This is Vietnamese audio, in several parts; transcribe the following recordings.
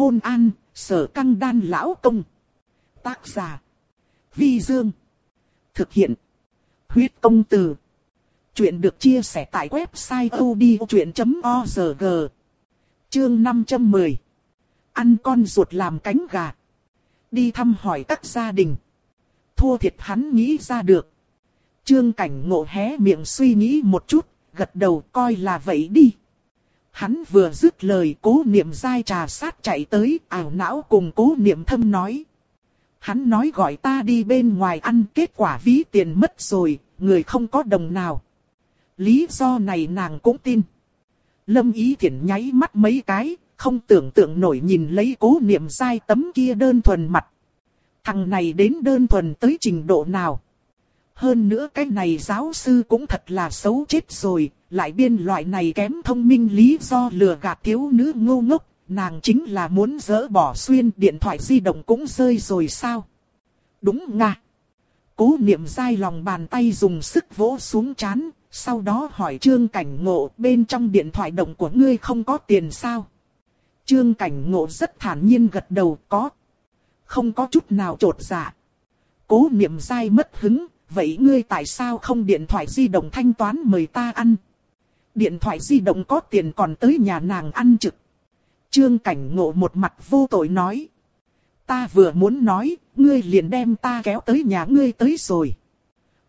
hôn an, sở căng đan lão công. Tác giả. Vi Dương. Thực hiện. Huyết công từ. Chuyện được chia sẻ tại website odchuyện.org. Chương 510. Ăn con ruột làm cánh gà. Đi thăm hỏi các gia đình. Thua thiệt hắn nghĩ ra được. Trương cảnh ngộ hé miệng suy nghĩ một chút, gật đầu coi là vậy đi. Hắn vừa dứt lời cố niệm dai trà sát chạy tới, ảo não cùng cố niệm thâm nói. Hắn nói gọi ta đi bên ngoài ăn kết quả ví tiền mất rồi, người không có đồng nào. Lý do này nàng cũng tin. Lâm ý thiện nháy mắt mấy cái, không tưởng tượng nổi nhìn lấy cố niệm dai tấm kia đơn thuần mặt. Thằng này đến đơn thuần tới trình độ nào. Hơn nữa cái này giáo sư cũng thật là xấu chết rồi, lại biên loại này kém thông minh lý do lừa gạt thiếu nữ ngu ngốc, nàng chính là muốn dỡ bỏ xuyên điện thoại di động cũng rơi rồi sao? Đúng nga. Cố niệm dai lòng bàn tay dùng sức vỗ xuống chán, sau đó hỏi trương cảnh ngộ bên trong điện thoại động của ngươi không có tiền sao? Trương cảnh ngộ rất thản nhiên gật đầu có. Không có chút nào trột dạ. Cố niệm dai mất hứng, vậy ngươi tại sao không điện thoại di động thanh toán mời ta ăn? Điện thoại di động có tiền còn tới nhà nàng ăn trực. Trương cảnh ngộ một mặt vô tội nói. Ta vừa muốn nói, ngươi liền đem ta kéo tới nhà ngươi tới rồi.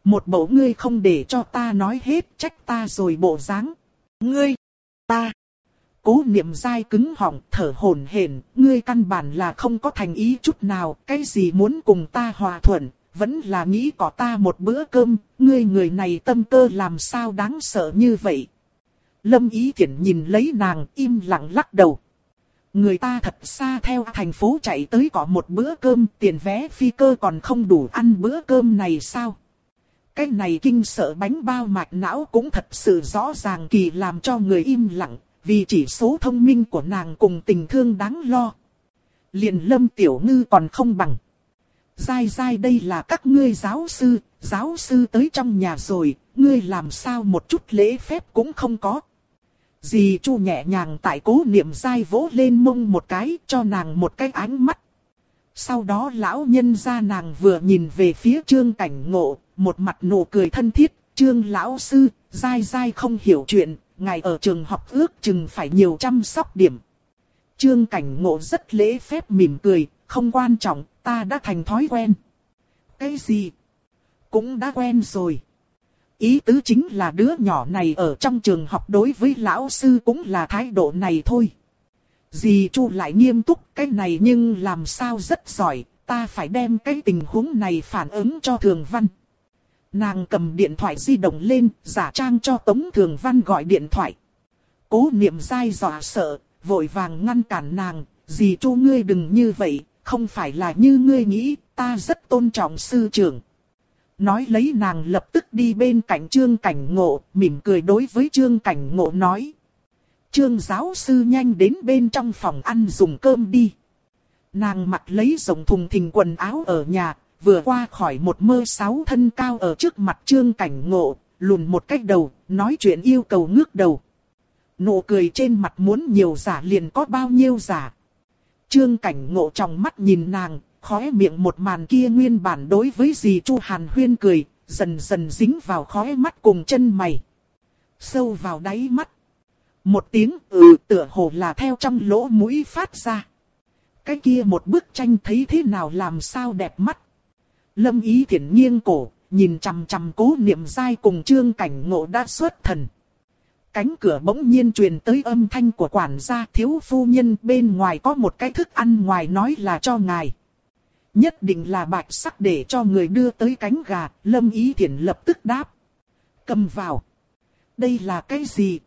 Một bộ ngươi không để cho ta nói hết trách ta rồi bộ dáng. Ngươi, ta. Cố niệm dai cứng họng thở hổn hển, ngươi căn bản là không có thành ý chút nào, cái gì muốn cùng ta hòa thuận, vẫn là nghĩ có ta một bữa cơm, ngươi người này tâm cơ làm sao đáng sợ như vậy. Lâm Ý Thiển nhìn lấy nàng im lặng lắc đầu. Người ta thật xa theo thành phố chạy tới có một bữa cơm tiền vé phi cơ còn không đủ ăn bữa cơm này sao? Cái này kinh sợ bánh bao mạch não cũng thật sự rõ ràng kỳ làm cho người im lặng, vì chỉ số thông minh của nàng cùng tình thương đáng lo. liền lâm tiểu ngư còn không bằng. Dai dai đây là các ngươi giáo sư, giáo sư tới trong nhà rồi, ngươi làm sao một chút lễ phép cũng không có. Dì Chu nhẹ nhàng tại cố niệm dai vỗ lên mông một cái cho nàng một cái ánh mắt. Sau đó lão nhân ra nàng vừa nhìn về phía trương cảnh ngộ, một mặt nụ cười thân thiết, trương lão sư, dai dai không hiểu chuyện, ngài ở trường học ước chừng phải nhiều chăm sóc điểm. Trương cảnh ngộ rất lễ phép mỉm cười, không quan trọng, ta đã thành thói quen. Cái gì? Cũng đã quen rồi. Ý tứ chính là đứa nhỏ này ở trong trường học đối với lão sư cũng là thái độ này thôi. Dì Chu lại nghiêm túc cái này nhưng làm sao rất giỏi, ta phải đem cái tình huống này phản ứng cho Thường Văn. Nàng cầm điện thoại di động lên, giả trang cho Tống Thường Văn gọi điện thoại. Cố niệm dai dọa sợ, vội vàng ngăn cản nàng, dì Chu ngươi đừng như vậy, không phải là như ngươi nghĩ, ta rất tôn trọng sư trưởng. Nói lấy nàng lập tức đi bên cạnh trương cảnh ngộ, mỉm cười đối với trương cảnh ngộ nói. Trương giáo sư nhanh đến bên trong phòng ăn dùng cơm đi. Nàng mặc lấy rộng thùng thình quần áo ở nhà, vừa qua khỏi một mơ sáu thân cao ở trước mặt trương cảnh ngộ, lùn một cách đầu, nói chuyện yêu cầu ngước đầu. Nụ cười trên mặt muốn nhiều giả liền có bao nhiêu giả. Trương cảnh ngộ trong mắt nhìn nàng, khóe miệng một màn kia nguyên bản đối với dì Chu Hàn Huyên cười, dần dần dính vào khóe mắt cùng chân mày. Sâu vào đáy mắt. Một tiếng ừ tựa hồ là theo trong lỗ mũi phát ra. Cái kia một bức tranh thấy thế nào làm sao đẹp mắt. Lâm ý thiện nghiêng cổ, nhìn chằm chằm cố niệm dai cùng trương cảnh ngộ đã xuất thần. Cánh cửa bỗng nhiên truyền tới âm thanh của quản gia thiếu phu nhân bên ngoài có một cái thức ăn ngoài nói là cho ngài. Nhất định là bạch sắc để cho người đưa tới cánh gà, lâm ý thiện lập tức đáp. Cầm vào. Đây là cái gì?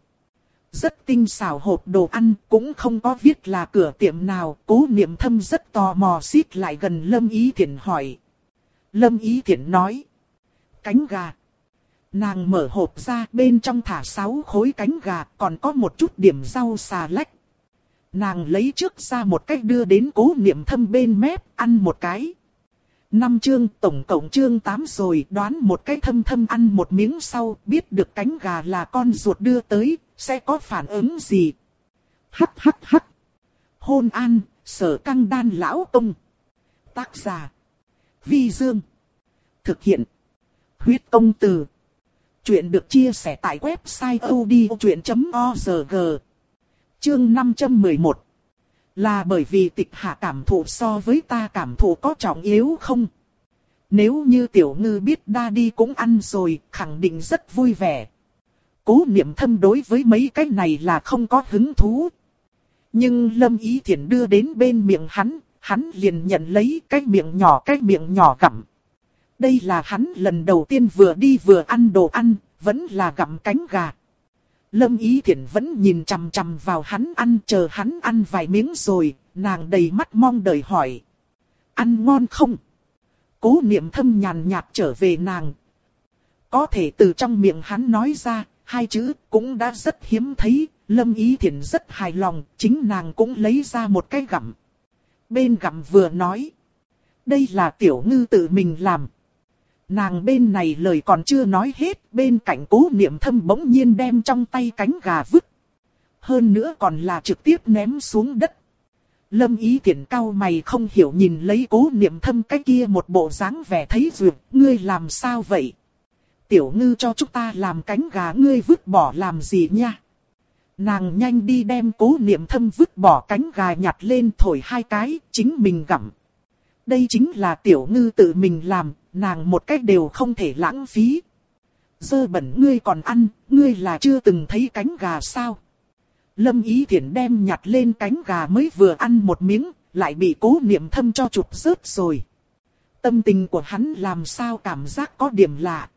Rất tinh xảo hộp đồ ăn, cũng không có viết là cửa tiệm nào, cố niệm thâm rất tò mò xít lại gần lâm ý thiện hỏi. Lâm ý thiện nói. Cánh gà. Nàng mở hộp ra bên trong thả sáu khối cánh gà còn có một chút điểm rau xà lách. Nàng lấy trước ra một cách đưa đến cố niệm thâm bên mép ăn một cái. Năm chương tổng cộng chương 8 rồi đoán một cái thâm thâm ăn một miếng sau biết được cánh gà là con ruột đưa tới, sẽ có phản ứng gì. Hắc hắc hắc. Hôn an, sở căng đan lão công. Tác giả. Vi Dương. Thực hiện. Huyết công từ. Chuyện được chia sẻ tại website odchuyện.org. Chương 511. Là bởi vì tịch hạ cảm thụ so với ta cảm thụ có trọng yếu không? Nếu như tiểu ngư biết đa đi cũng ăn rồi, khẳng định rất vui vẻ. Cố niệm thâm đối với mấy cái này là không có hứng thú. Nhưng Lâm Ý thiện đưa đến bên miệng hắn, hắn liền nhận lấy cái miệng nhỏ cái miệng nhỏ gặm. Đây là hắn lần đầu tiên vừa đi vừa ăn đồ ăn, vẫn là gặm cánh gà. Lâm Ý Thiển vẫn nhìn chằm chằm vào hắn ăn chờ hắn ăn vài miếng rồi, nàng đầy mắt mong đợi hỏi. Ăn ngon không? Cố niệm thâm nhàn nhạt trở về nàng. Có thể từ trong miệng hắn nói ra, hai chữ cũng đã rất hiếm thấy, Lâm Ý Thiển rất hài lòng, chính nàng cũng lấy ra một cái gặm. Bên gặm vừa nói. Đây là tiểu ngư tự mình làm. Nàng bên này lời còn chưa nói hết, bên cạnh cố niệm thâm bỗng nhiên đem trong tay cánh gà vứt. Hơn nữa còn là trực tiếp ném xuống đất. Lâm ý tiện cao mày không hiểu nhìn lấy cố niệm thâm cái kia một bộ dáng vẻ thấy duyệt, ngươi làm sao vậy? Tiểu ngư cho chúng ta làm cánh gà ngươi vứt bỏ làm gì nha? Nàng nhanh đi đem cố niệm thâm vứt bỏ cánh gà nhặt lên thổi hai cái, chính mình gặm. Đây chính là tiểu ngư tự mình làm, nàng một cách đều không thể lãng phí. Dơ bẩn ngươi còn ăn, ngươi là chưa từng thấy cánh gà sao? Lâm Ý Thiển đem nhặt lên cánh gà mới vừa ăn một miếng, lại bị cố niệm thâm cho chụp rớt rồi. Tâm tình của hắn làm sao cảm giác có điểm lạ.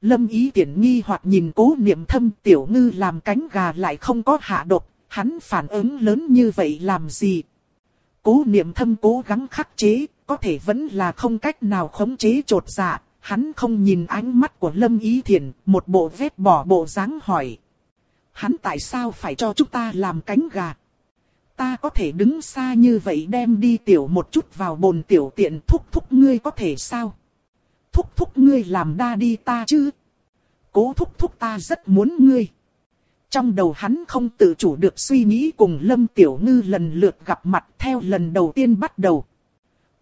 Lâm Ý Thiển nghi hoặc nhìn cố niệm thâm tiểu ngư làm cánh gà lại không có hạ độc, hắn phản ứng lớn như vậy làm gì? Cố niệm thâm cố gắng khắc chế, có thể vẫn là không cách nào khống chế trột dạ. Hắn không nhìn ánh mắt của Lâm Ý Thiền, một bộ vết bỏ bộ dáng hỏi. Hắn tại sao phải cho chúng ta làm cánh gà? Ta có thể đứng xa như vậy đem đi tiểu một chút vào bồn tiểu tiện thúc thúc ngươi có thể sao? Thúc thúc ngươi làm đa đi ta chứ? Cố thúc thúc ta rất muốn ngươi. Trong đầu hắn không tự chủ được suy nghĩ cùng Lâm Tiểu Ngư lần lượt gặp mặt theo lần đầu tiên bắt đầu.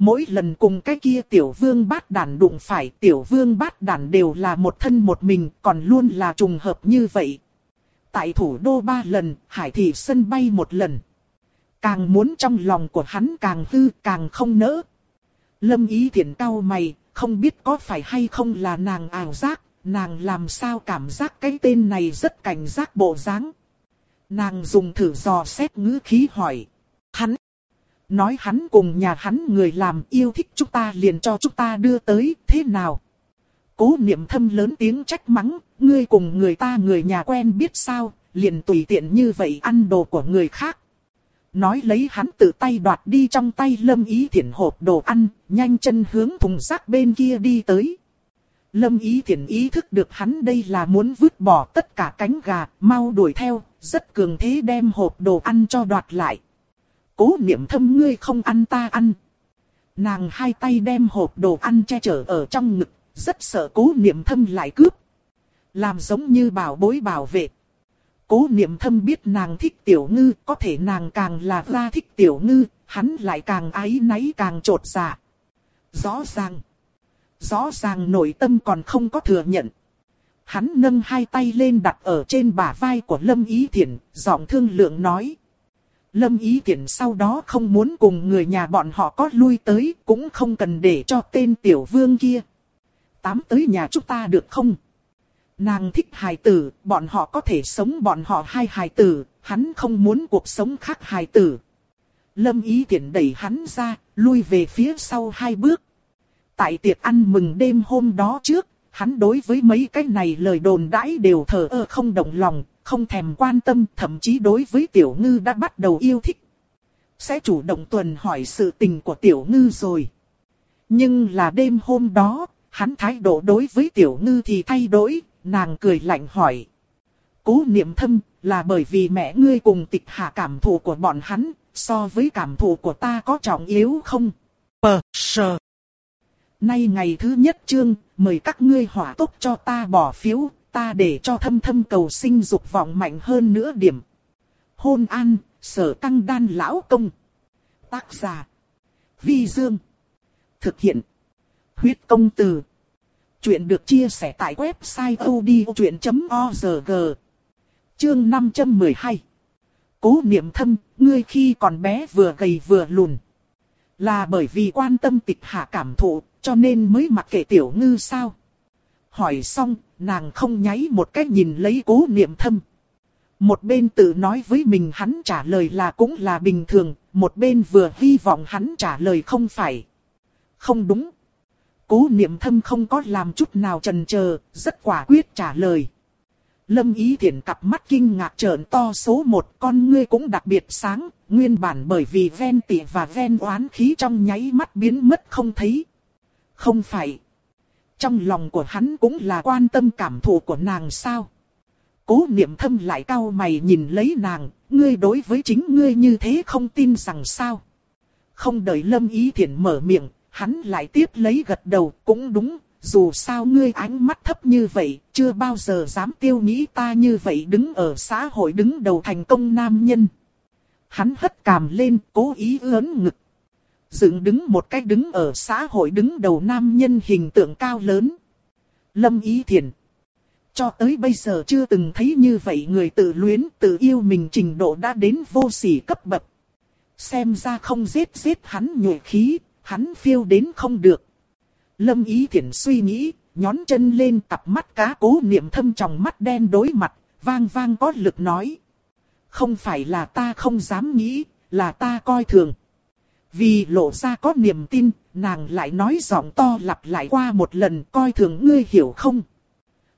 Mỗi lần cùng cái kia tiểu vương bát đàn đụng phải tiểu vương bát đàn đều là một thân một mình còn luôn là trùng hợp như vậy. Tại thủ đô ba lần, hải thị sân bay một lần. Càng muốn trong lòng của hắn càng hư càng không nỡ. Lâm ý thiện cao mày, không biết có phải hay không là nàng ảo giác, nàng làm sao cảm giác cái tên này rất cảnh giác bộ dáng. Nàng dùng thử dò xét ngữ khí hỏi. Hắn. Nói hắn cùng nhà hắn người làm yêu thích chúng ta liền cho chúng ta đưa tới, thế nào? Cố niệm thâm lớn tiếng trách mắng, ngươi cùng người ta người nhà quen biết sao, liền tùy tiện như vậy ăn đồ của người khác. Nói lấy hắn tự tay đoạt đi trong tay lâm ý thiện hộp đồ ăn, nhanh chân hướng thùng rác bên kia đi tới. Lâm ý thiện ý thức được hắn đây là muốn vứt bỏ tất cả cánh gà, mau đuổi theo, rất cường thế đem hộp đồ ăn cho đoạt lại. Cố niệm thâm ngươi không ăn ta ăn. Nàng hai tay đem hộp đồ ăn che chở ở trong ngực, rất sợ cố niệm thâm lại cướp. Làm giống như bảo bối bảo vệ. Cố niệm thâm biết nàng thích tiểu ngư, có thể nàng càng là ra thích tiểu ngư, hắn lại càng ái náy càng trột dạ. Rõ ràng. Rõ ràng nội tâm còn không có thừa nhận. Hắn nâng hai tay lên đặt ở trên bả vai của Lâm Ý Thiển, giọng thương lượng nói. Lâm Ý Thiển sau đó không muốn cùng người nhà bọn họ có lui tới, cũng không cần để cho tên tiểu vương kia. Tám tới nhà chúng ta được không? Nàng thích hài tử, bọn họ có thể sống bọn họ hai hài tử, hắn không muốn cuộc sống khác hài tử. Lâm Ý Thiển đẩy hắn ra, lui về phía sau hai bước. Tại tiệc ăn mừng đêm hôm đó trước, hắn đối với mấy cái này lời đồn đãi đều thờ ơ không động lòng, không thèm quan tâm, thậm chí đối với tiểu ngư đã bắt đầu yêu thích. Sẽ chủ động tuần hỏi sự tình của tiểu ngư rồi. Nhưng là đêm hôm đó, hắn thái độ đối với tiểu ngư thì thay đổi, nàng cười lạnh hỏi. Cố niệm thâm, là bởi vì mẹ ngươi cùng tịch hạ cảm thụ của bọn hắn, so với cảm thụ của ta có trọng yếu không? Bờ sờ. Nay ngày thứ nhất chương, mời các ngươi hỏa tốc cho ta bỏ phiếu, ta để cho thâm thâm cầu sinh dục vọng mạnh hơn nữa điểm. Hôn an, sở căng đan lão công. Tác giả. Vi Dương. Thực hiện. Huyết công từ. Chuyện được chia sẻ tại website odchuyện.org. Chương 512. Cố niệm thâm, ngươi khi còn bé vừa gầy vừa lùn. Là bởi vì quan tâm tịch hạ cảm thụ, cho nên mới mặc kệ tiểu ngư sao. Hỏi xong, nàng không nháy một cái nhìn lấy cố niệm thâm. Một bên tự nói với mình hắn trả lời là cũng là bình thường, một bên vừa hy vọng hắn trả lời không phải. Không đúng. Cố niệm thâm không có làm chút nào chần chờ, rất quả quyết trả lời. Lâm ý thiện cặp mắt kinh ngạc trợn to số một con ngươi cũng đặc biệt sáng, nguyên bản bởi vì ven tỉ và ven oán khí trong nháy mắt biến mất không thấy. Không phải. Trong lòng của hắn cũng là quan tâm cảm thụ của nàng sao. Cố niệm thâm lại cao mày nhìn lấy nàng, ngươi đối với chính ngươi như thế không tin rằng sao. Không đợi lâm ý thiện mở miệng, hắn lại tiếp lấy gật đầu, cũng đúng, dù sao ngươi ánh mắt thấp như vậy, chưa bao giờ dám tiêu nghĩ ta như vậy đứng ở xã hội đứng đầu thành công nam nhân. Hắn hất cằm lên, cố ý ớn ngực. Dựng đứng một cách đứng ở xã hội đứng đầu nam nhân hình tượng cao lớn. Lâm Ý Thiền. Cho tới bây giờ chưa từng thấy như vậy người tự luyến, tự yêu mình trình độ đã đến vô sỉ cấp bậc. Xem ra không giết giết hắn nhuệ khí, hắn phiêu đến không được. Lâm Ý Thiển suy nghĩ, nhón chân lên cặp mắt cá cố niệm thâm trong mắt đen đối mặt, vang vang có lực nói. Không phải là ta không dám nghĩ, là ta coi thường. Vì lộ ra có niềm tin, nàng lại nói giọng to lặp lại qua một lần coi thường ngươi hiểu không.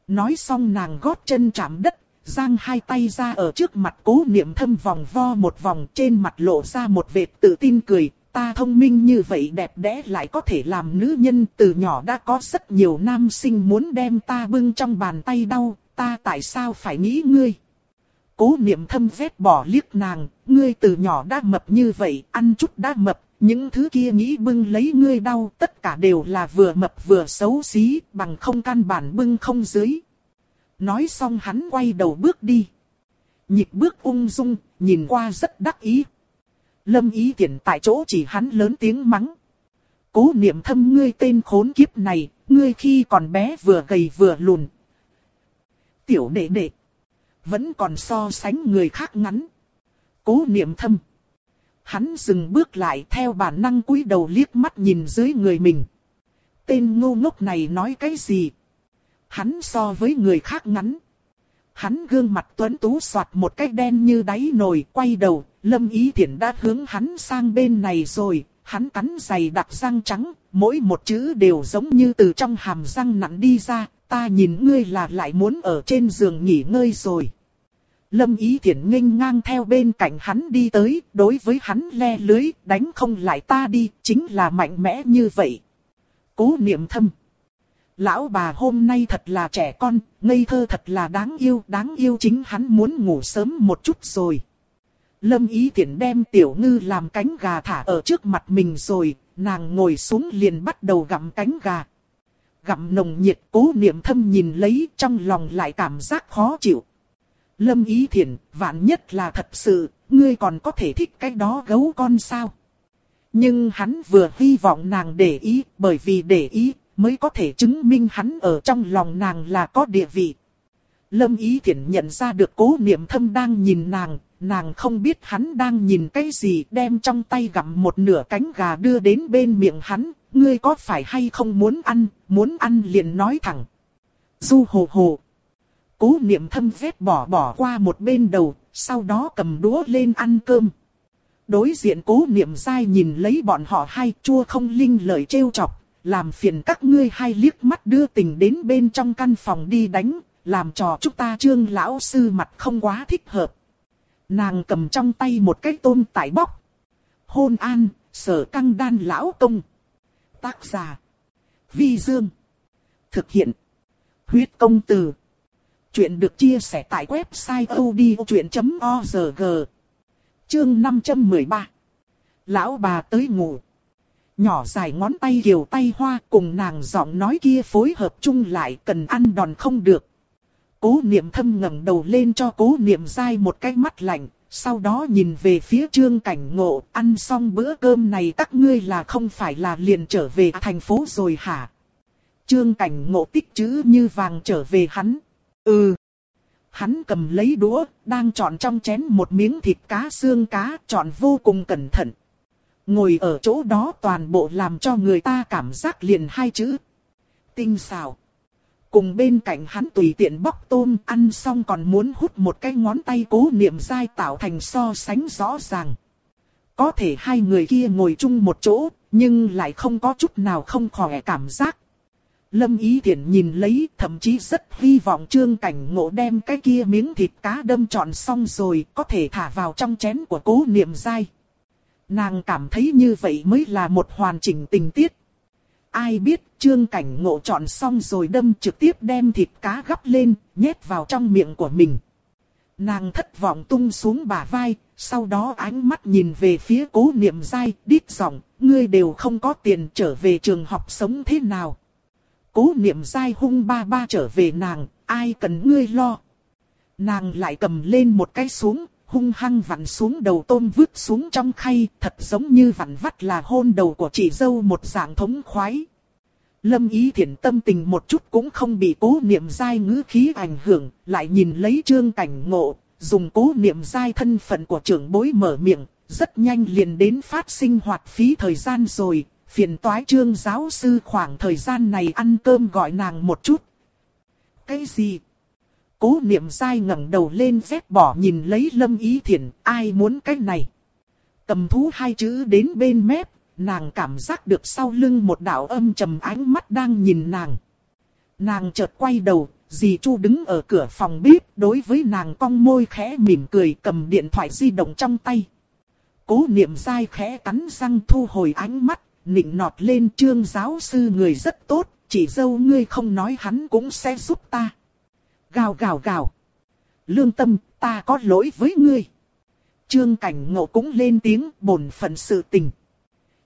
Nói xong nàng gót chân chạm đất, giang hai tay ra ở trước mặt cố niệm thâm vòng vo một vòng trên mặt lộ ra một vệt tự tin cười, ta thông minh như vậy đẹp đẽ lại có thể làm nữ nhân từ nhỏ đã có rất nhiều nam sinh muốn đem ta bưng trong bàn tay đau, ta tại sao phải nghĩ ngươi? Cố niệm thâm vét bỏ liếc nàng, ngươi từ nhỏ đã mập như vậy, ăn chút đã mập, những thứ kia nghĩ bưng lấy ngươi đau, tất cả đều là vừa mập vừa xấu xí, bằng không căn bản bưng không dưới. Nói xong hắn quay đầu bước đi. Nhịp bước ung dung, nhìn qua rất đắc ý. Lâm ý tiện tại chỗ chỉ hắn lớn tiếng mắng. Cố niệm thâm ngươi tên khốn kiếp này, ngươi khi còn bé vừa gầy vừa lùn. Tiểu đệ đệ. Vẫn còn so sánh người khác ngắn. Cố niệm thâm. Hắn dừng bước lại theo bản năng cúi đầu liếc mắt nhìn dưới người mình. Tên ngu ngốc này nói cái gì? Hắn so với người khác ngắn. Hắn gương mặt tuấn tú soạt một cái đen như đáy nồi, quay đầu, lâm ý thiện đã hướng hắn sang bên này rồi, hắn cắn dày đặc răng trắng, mỗi một chữ đều giống như từ trong hàm răng nặng đi ra, ta nhìn ngươi là lại muốn ở trên giường nghỉ ngơi rồi. Lâm ý thiện nghênh ngang theo bên cạnh hắn đi tới, đối với hắn le lưới, đánh không lại ta đi, chính là mạnh mẽ như vậy. Cố niệm thâm. Lão bà hôm nay thật là trẻ con, ngây thơ thật là đáng yêu, đáng yêu chính hắn muốn ngủ sớm một chút rồi. Lâm ý Thiển đem tiểu ngư làm cánh gà thả ở trước mặt mình rồi, nàng ngồi xuống liền bắt đầu gặm cánh gà. Gặm nồng nhiệt cố niệm thâm nhìn lấy trong lòng lại cảm giác khó chịu. Lâm ý thiển vạn nhất là thật sự, ngươi còn có thể thích cái đó gấu con sao? Nhưng hắn vừa hy vọng nàng để ý, bởi vì để ý, mới có thể chứng minh hắn ở trong lòng nàng là có địa vị. Lâm Ý Thiển nhận ra được cố niệm thâm đang nhìn nàng, nàng không biết hắn đang nhìn cái gì đem trong tay gặm một nửa cánh gà đưa đến bên miệng hắn, ngươi có phải hay không muốn ăn, muốn ăn liền nói thẳng. Du hồ hồ. Cố niệm thâm vết bỏ bỏ qua một bên đầu, sau đó cầm đũa lên ăn cơm. Đối diện cố niệm dai nhìn lấy bọn họ hai chua không linh lời trêu chọc, làm phiền các ngươi hai liếc mắt đưa tình đến bên trong căn phòng đi đánh, làm trò chúng ta trương lão sư mặt không quá thích hợp. Nàng cầm trong tay một cái tôm tải bóc. Hôn an, sở căng đan lão công. Tác giả. Vi Dương. Thực hiện. Huyết công từ. Chuyện được chia sẻ tại website odchuyện.org. Chương 513. Lão bà tới ngủ nhỏ dài ngón tay kiều tay hoa cùng nàng giọng nói kia phối hợp chung lại cần ăn đòn không được. Cố niệm thâm ngẩng đầu lên cho cố niệm dai một cái mắt lạnh, sau đó nhìn về phía trương cảnh ngộ, ăn xong bữa cơm này các ngươi là không phải là liền trở về thành phố rồi hả? Trương cảnh ngộ tích chữ như vàng trở về hắn. Ừ. Hắn cầm lấy đũa, đang chọn trong chén một miếng thịt cá xương cá, chọn vô cùng cẩn thận. Ngồi ở chỗ đó toàn bộ làm cho người ta cảm giác liền hai chữ. Tinh xào. Cùng bên cạnh hắn tùy tiện bóc tôm ăn xong còn muốn hút một cái ngón tay cố niệm dai tạo thành so sánh rõ ràng. Có thể hai người kia ngồi chung một chỗ, nhưng lại không có chút nào không khỏe cảm giác. Lâm Ý Thiển nhìn lấy, thậm chí rất hy vọng trương cảnh ngộ đem cái kia miếng thịt cá đâm trọn xong rồi, có thể thả vào trong chén của cố niệm dai. Nàng cảm thấy như vậy mới là một hoàn chỉnh tình tiết. Ai biết trương cảnh ngộ chọn xong rồi đâm trực tiếp đem thịt cá gắp lên, nhét vào trong miệng của mình. Nàng thất vọng tung xuống bả vai, sau đó ánh mắt nhìn về phía cố niệm dai, đít giọng, ngươi đều không có tiền trở về trường học sống thế nào. Cố niệm dai hung ba ba trở về nàng, ai cần ngươi lo. Nàng lại cầm lên một cái xuống, hung hăng vặn xuống đầu tôm vứt xuống trong khay, thật giống như vặn vắt là hôn đầu của chị dâu một dạng thống khoái. Lâm ý thiện tâm tình một chút cũng không bị cố niệm dai ngữ khí ảnh hưởng, lại nhìn lấy trương cảnh ngộ, dùng cố niệm dai thân phận của trưởng bối mở miệng, rất nhanh liền đến phát sinh hoạt phí thời gian rồi, phiền toái trương giáo sư khoảng thời gian này ăn cơm gọi nàng một chút. Cái gì? Cố niệm dai ngẩng đầu lên vét bỏ nhìn lấy lâm ý thiện, ai muốn cái này? Cầm thú hai chữ đến bên mép, nàng cảm giác được sau lưng một đạo âm trầm ánh mắt đang nhìn nàng. Nàng chợt quay đầu, dì Chu đứng ở cửa phòng bếp, đối với nàng cong môi khẽ mỉm cười cầm điện thoại di động trong tay. Cố niệm dai khẽ cắn răng thu hồi ánh mắt, nịnh nọt lên trương giáo sư người rất tốt, chỉ dâu ngươi không nói hắn cũng sẽ giúp ta. Gào gào gào. Lương tâm, ta có lỗi với ngươi. Trương cảnh ngộ cũng lên tiếng bổn phận sự tình.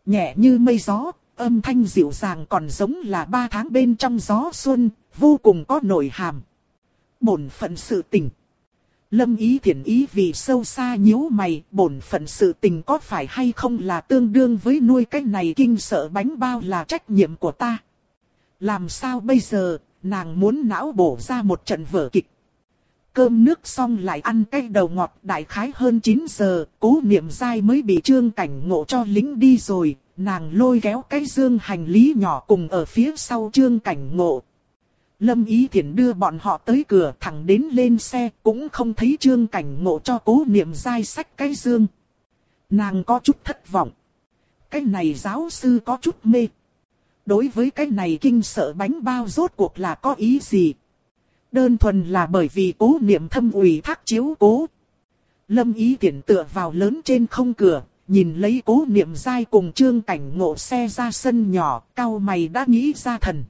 Nhẹ như mây gió, âm thanh dịu dàng còn giống là ba tháng bên trong gió xuân, vô cùng có nội hàm. Bổn phận sự tình. Lâm ý thiện ý vì sâu xa nhíu mày, bổn phận sự tình có phải hay không là tương đương với nuôi cái này kinh sợ bánh bao là trách nhiệm của ta. Làm sao bây giờ, nàng muốn não bổ ra một trận vở kịch. Cơm nước xong lại ăn cái đầu ngọt đại khái hơn 9 giờ, cố niệm dai mới bị trương cảnh ngộ cho lính đi rồi, nàng lôi kéo cái dương hành lý nhỏ cùng ở phía sau trương cảnh ngộ. Lâm Ý Thiển đưa bọn họ tới cửa thẳng đến lên xe cũng không thấy trương cảnh ngộ cho cố niệm dai sách cái dương. Nàng có chút thất vọng. Cái này giáo sư có chút mê. Đối với cái này kinh sợ bánh bao rốt cuộc là có ý gì? Đơn thuần là bởi vì cố niệm thâm ủy thác chiếu cố. Lâm ý Thiển tựa vào lớn trên không cửa, nhìn lấy cố niệm dai cùng trương cảnh ngộ xe ra sân nhỏ, cao mày đã nghĩ ra thần.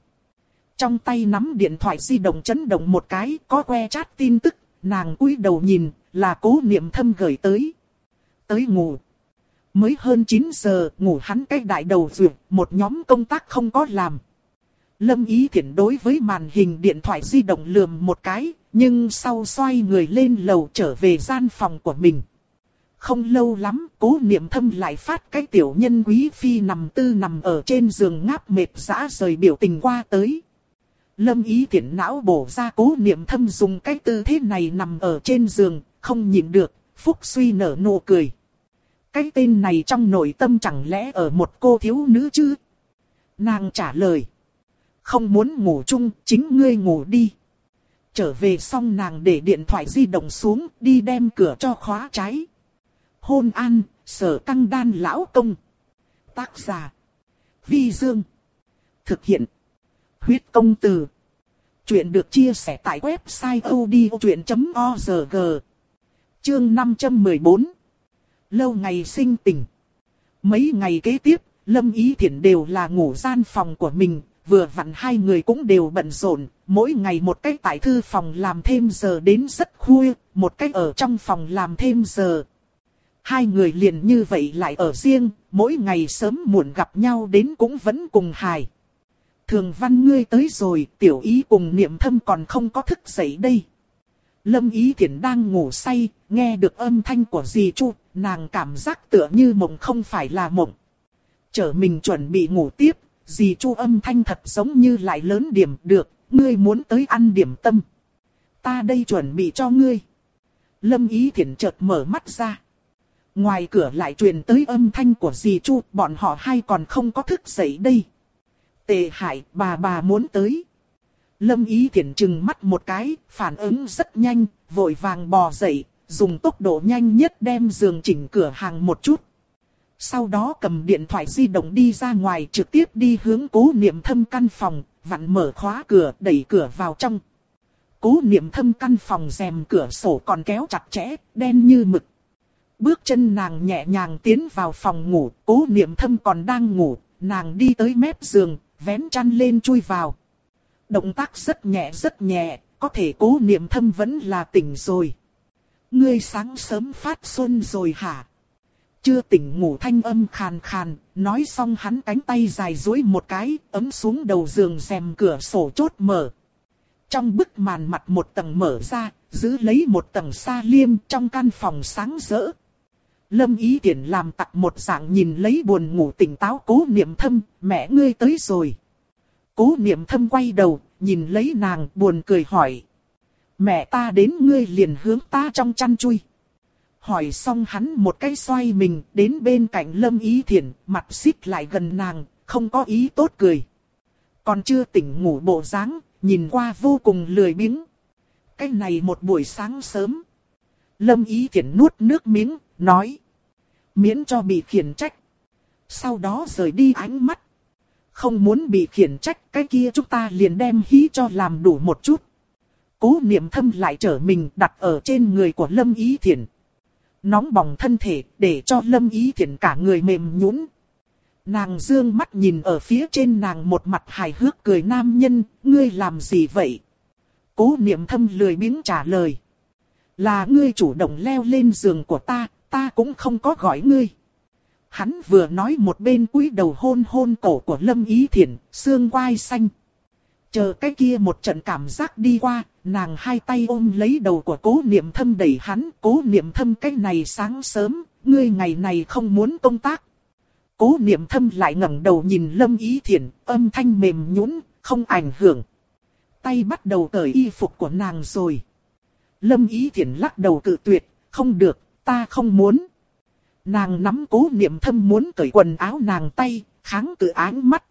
Trong tay nắm điện thoại di động chấn động một cái, có que chat tin tức, nàng cúi đầu nhìn, là cố niệm thâm gửi tới. Tới ngủ. Mới hơn 9 giờ, ngủ hắn cái đại đầu rượu, một nhóm công tác không có làm. Lâm Ý thiện đối với màn hình điện thoại di động lườm một cái, nhưng sau xoay người lên lầu trở về gian phòng của mình. Không lâu lắm, cố niệm thâm lại phát cái tiểu nhân quý phi nằm tư nằm ở trên giường ngáp mệt dã rời biểu tình qua tới. Lâm ý tiện não bổ ra cố niệm thâm dùng cái tư thế này nằm ở trên giường, không nhịn được, phúc suy nở nụ cười. Cái tên này trong nội tâm chẳng lẽ ở một cô thiếu nữ chứ? Nàng trả lời. Không muốn ngủ chung, chính ngươi ngủ đi. Trở về xong nàng để điện thoại di động xuống, đi đem cửa cho khóa trái. Hôn an, sở căng đan lão công. Tác giả. Vi Dương. Thực hiện. Huyết công từ. Chuyện được chia sẻ tại website odchuyện.org. Chương 514. Lâu ngày sinh tình. Mấy ngày kế tiếp, Lâm Ý Thiển đều là ngủ gian phòng của mình, vừa vặn hai người cũng đều bận rộn, mỗi ngày một cách tại thư phòng làm thêm giờ đến rất khuya, một cách ở trong phòng làm thêm giờ. Hai người liền như vậy lại ở riêng, mỗi ngày sớm muộn gặp nhau đến cũng vẫn cùng hài. Thường văn ngươi tới rồi, tiểu ý cùng niệm thâm còn không có thức dậy đây. Lâm Ý Thiển đang ngủ say, nghe được âm thanh của dì Chu, nàng cảm giác tựa như mộng không phải là mộng. Chở mình chuẩn bị ngủ tiếp, dì Chu âm thanh thật giống như lại lớn điểm được, ngươi muốn tới ăn điểm tâm. Ta đây chuẩn bị cho ngươi. Lâm Ý Thiển chợt mở mắt ra. Ngoài cửa lại truyền tới âm thanh của dì Chu, bọn họ hai còn không có thức dậy đây. Tề hại bà bà muốn tới. Lâm Ý Thiển trừng mắt một cái, phản ứng rất nhanh, vội vàng bò dậy, dùng tốc độ nhanh nhất đem giường chỉnh cửa hàng một chút. Sau đó cầm điện thoại di động đi ra ngoài trực tiếp đi hướng cố niệm thâm căn phòng, vặn mở khóa cửa, đẩy cửa vào trong. Cố niệm thâm căn phòng rèm cửa sổ còn kéo chặt chẽ, đen như mực. Bước chân nàng nhẹ nhàng tiến vào phòng ngủ, cố niệm thâm còn đang ngủ, nàng đi tới mép giường, vén chăn lên chui vào. Động tác rất nhẹ rất nhẹ, có thể cố niệm thâm vẫn là tỉnh rồi. Ngươi sáng sớm phát xuân rồi hả? Chưa tỉnh ngủ thanh âm khàn khàn, nói xong hắn cánh tay dài duỗi một cái, ấm xuống đầu giường xem cửa sổ chốt mở. Trong bức màn mặt một tầng mở ra, giữ lấy một tầng sa liêm trong căn phòng sáng rỡ. Lâm ý tiện làm tặc một dạng nhìn lấy buồn ngủ tỉnh táo cố niệm thâm, mẹ ngươi tới rồi. Cố niệm thâm quay đầu, nhìn lấy nàng buồn cười hỏi. Mẹ ta đến ngươi liền hướng ta trong chăn chui. Hỏi xong hắn một cái xoay mình đến bên cạnh lâm ý thiện, mặt xích lại gần nàng, không có ý tốt cười. Còn chưa tỉnh ngủ bộ dáng, nhìn qua vô cùng lười biếng. Cái này một buổi sáng sớm. Lâm ý thiện nuốt nước miếng, nói. Miễn cho bị khiển trách. Sau đó rời đi ánh mắt. Không muốn bị khiển trách cái kia chúng ta liền đem hí cho làm đủ một chút. Cố niệm thâm lại trở mình đặt ở trên người của Lâm Ý Thiển. Nóng bỏng thân thể để cho Lâm Ý Thiển cả người mềm nhũn. Nàng dương mắt nhìn ở phía trên nàng một mặt hài hước cười nam nhân, ngươi làm gì vậy? Cố niệm thâm lười biếng trả lời. Là ngươi chủ động leo lên giường của ta, ta cũng không có gọi ngươi. Hắn vừa nói một bên cúi đầu hôn hôn cổ của Lâm Ý Thiển, xương quai xanh. Chờ cái kia một trận cảm giác đi qua, nàng hai tay ôm lấy đầu của cố niệm thâm đẩy hắn, cố niệm thâm cái này sáng sớm, ngươi ngày này không muốn công tác. Cố niệm thâm lại ngẩng đầu nhìn Lâm Ý Thiển, âm thanh mềm nhũn, không ảnh hưởng. Tay bắt đầu cởi y phục của nàng rồi. Lâm Ý Thiển lắc đầu cự tuyệt, không được, ta không muốn. Nàng nắm cố niệm thâm muốn cởi quần áo nàng tay, kháng cự áng mắt.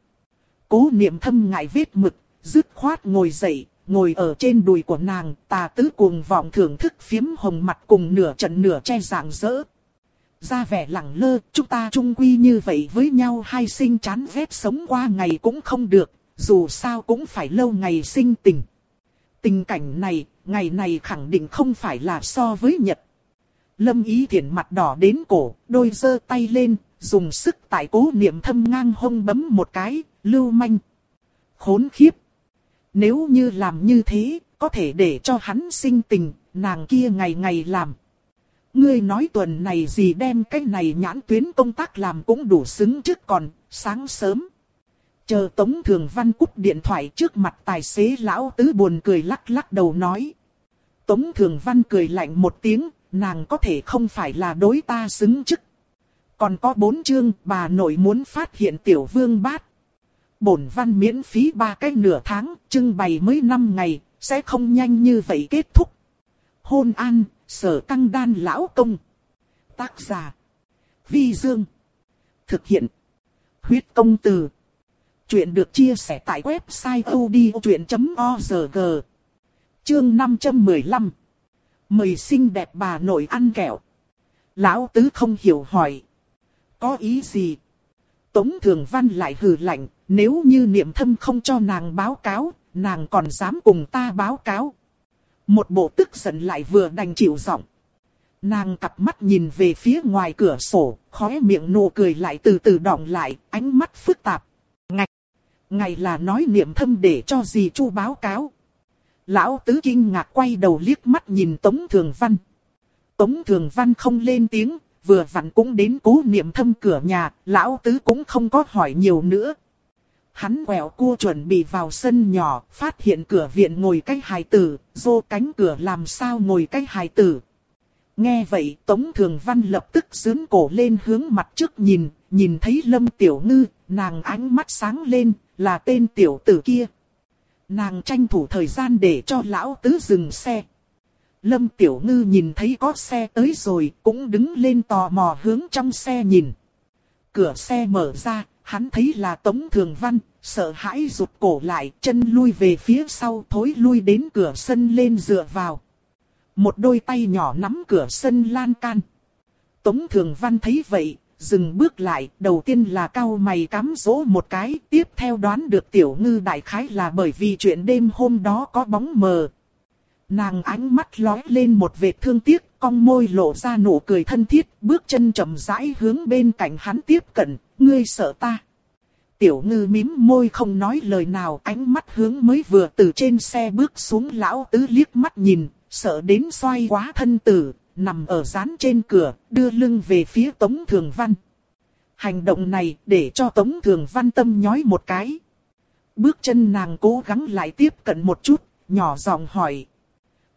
Cố niệm thâm ngại vết mực, dứt khoát ngồi dậy, ngồi ở trên đùi của nàng, tà tứ cuồng vọng thưởng thức phiếm hồng mặt cùng nửa trận nửa che dạng dỡ. Ra vẻ lẳng lơ, chúng ta chung quy như vậy với nhau hai sinh chán ghét sống qua ngày cũng không được, dù sao cũng phải lâu ngày sinh tình. Tình cảnh này, ngày này khẳng định không phải là so với Nhật. Lâm ý thiện mặt đỏ đến cổ, đôi giơ tay lên, dùng sức tại cố niệm thâm ngang hông bấm một cái, lưu manh. Khốn khiếp. Nếu như làm như thế, có thể để cho hắn sinh tình, nàng kia ngày ngày làm. Ngươi nói tuần này gì đem cái này nhãn tuyến công tác làm cũng đủ xứng trước còn, sáng sớm. Chờ Tống Thường Văn cúp điện thoại trước mặt tài xế lão tứ buồn cười lắc lắc đầu nói. Tống Thường Văn cười lạnh một tiếng, nàng có thể không phải là đối ta xứng chức. Còn có bốn chương, bà nội muốn phát hiện tiểu vương bát. Bổn văn miễn phí ba cái nửa tháng, trưng bày mới năm ngày, sẽ không nhanh như vậy kết thúc. Hôn an, sở căng đan lão công. Tác giả. Vi Dương. Thực hiện. Huyết công từ. Chuyện được chia sẻ tại website odchuyện.org. Chương 515. Mời xinh đẹp bà nội ăn kẹo. Lão tứ không hiểu hỏi. Có ý gì? Tống Thường Văn lại hừ lạnh, nếu như niệm thâm không cho nàng báo cáo, nàng còn dám cùng ta báo cáo. Một bộ tức giận lại vừa đành chịu giọng. Nàng cặp mắt nhìn về phía ngoài cửa sổ, khóe miệng nụ cười lại từ từ đọng lại, ánh mắt phức tạp. Ngạch! Ngày là nói niệm thâm để cho gì chu báo cáo. Lão tứ kinh ngạc quay đầu liếc mắt nhìn Tống Thường Văn. Tống Thường Văn không lên tiếng, vừa vặn cũng đến cố niệm thâm cửa nhà, lão tứ cũng không có hỏi nhiều nữa. hắn quẹo cua chuẩn bị vào sân nhỏ, phát hiện cửa viện ngồi cái hài tử, dô cánh cửa làm sao ngồi cái hài tử. Nghe vậy Tống Thường Văn lập tức dướn cổ lên hướng mặt trước nhìn, nhìn thấy Lâm Tiểu Ngư, nàng ánh mắt sáng lên, là tên tiểu tử kia. Nàng tranh thủ thời gian để cho lão tứ dừng xe. Lâm Tiểu Ngư nhìn thấy có xe tới rồi, cũng đứng lên tò mò hướng trong xe nhìn. Cửa xe mở ra, hắn thấy là Tống Thường Văn, sợ hãi rụt cổ lại, chân lui về phía sau thối lui đến cửa sân lên dựa vào. Một đôi tay nhỏ nắm cửa sân lan can. Tống Thường Văn thấy vậy, dừng bước lại, đầu tiên là cao mày cắm dỗ một cái, tiếp theo đoán được tiểu ngư đại khái là bởi vì chuyện đêm hôm đó có bóng mờ. Nàng ánh mắt lóe lên một vệt thương tiếc, cong môi lộ ra nụ cười thân thiết, bước chân chậm rãi hướng bên cạnh hắn tiếp cận, ngươi sợ ta. Tiểu ngư mím môi không nói lời nào, ánh mắt hướng mới vừa từ trên xe bước xuống lão tứ liếc mắt nhìn, sợ đến xoay quá thân tử, nằm ở dán trên cửa, đưa lưng về phía Tống Thường Văn. Hành động này để cho Tống Thường Văn tâm nhói một cái. Bước chân nàng cố gắng lại tiếp cận một chút, nhỏ giọng hỏi.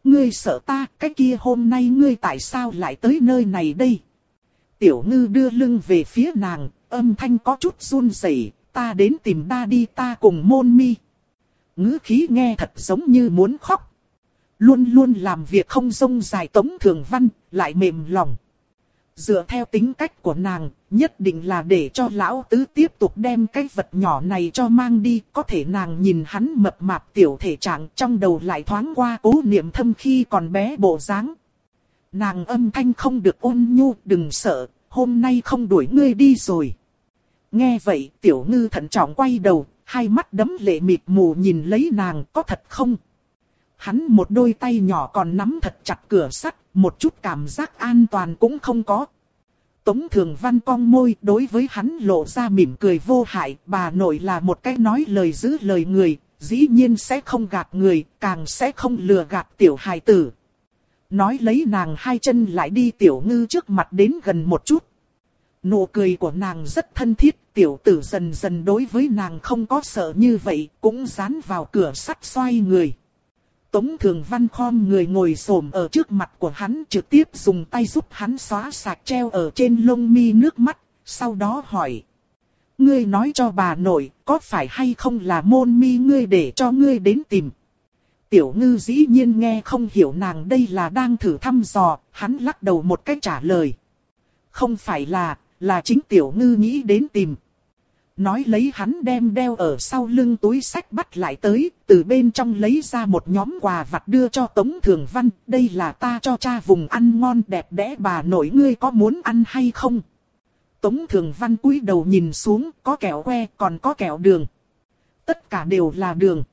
Ngươi sợ ta, cái kia hôm nay ngươi tại sao lại tới nơi này đây? Tiểu ngư đưa lưng về phía nàng, âm thanh có chút run rẩy, ta đến tìm đa đi ta cùng môn mi. Ngữ khí nghe thật giống như muốn khóc. Luôn luôn làm việc không rông dài tống thường văn, lại mềm lòng. Dựa theo tính cách của nàng, nhất định là để cho lão tứ tiếp tục đem cái vật nhỏ này cho mang đi. Có thể nàng nhìn hắn mập mạp tiểu thể trạng trong đầu lại thoáng qua cố niệm thâm khi còn bé bộ dáng. Nàng âm thanh không được ôn nhu, đừng sợ, hôm nay không đuổi ngươi đi rồi. Nghe vậy tiểu ngư thận trọng quay đầu, hai mắt đấm lệ mịt mù nhìn lấy nàng có thật không? Hắn một đôi tay nhỏ còn nắm thật chặt cửa sắt, một chút cảm giác an toàn cũng không có. Tống Thường Văn cong môi đối với hắn lộ ra mỉm cười vô hại, bà nội là một cái nói lời giữ lời người, dĩ nhiên sẽ không gạt người, càng sẽ không lừa gạt tiểu hài tử. Nói lấy nàng hai chân lại đi tiểu ngư trước mặt đến gần một chút. Nụ cười của nàng rất thân thiết, tiểu tử dần dần đối với nàng không có sợ như vậy, cũng dán vào cửa sắt xoay người. Tống Thường Văn khom người ngồi xổm ở trước mặt của hắn trực tiếp dùng tay giúp hắn xóa sạch treo ở trên lông mi nước mắt, sau đó hỏi. Ngươi nói cho bà nội, có phải hay không là môn mi ngươi để cho ngươi đến tìm? Tiểu ngư dĩ nhiên nghe không hiểu nàng đây là đang thử thăm dò, hắn lắc đầu một cách trả lời. Không phải là, là chính tiểu ngư nghĩ đến tìm nói lấy hắn đem đeo ở sau lưng túi sách bắt lại tới, từ bên trong lấy ra một nhóm quà vặt đưa cho Tống Thường Văn, đây là ta cho cha vùng ăn ngon đẹp đẽ bà nội ngươi có muốn ăn hay không? Tống Thường Văn cúi đầu nhìn xuống, có kẹo que, còn có kẹo đường. Tất cả đều là đường.